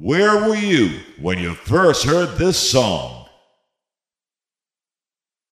Where were you when you first heard this song?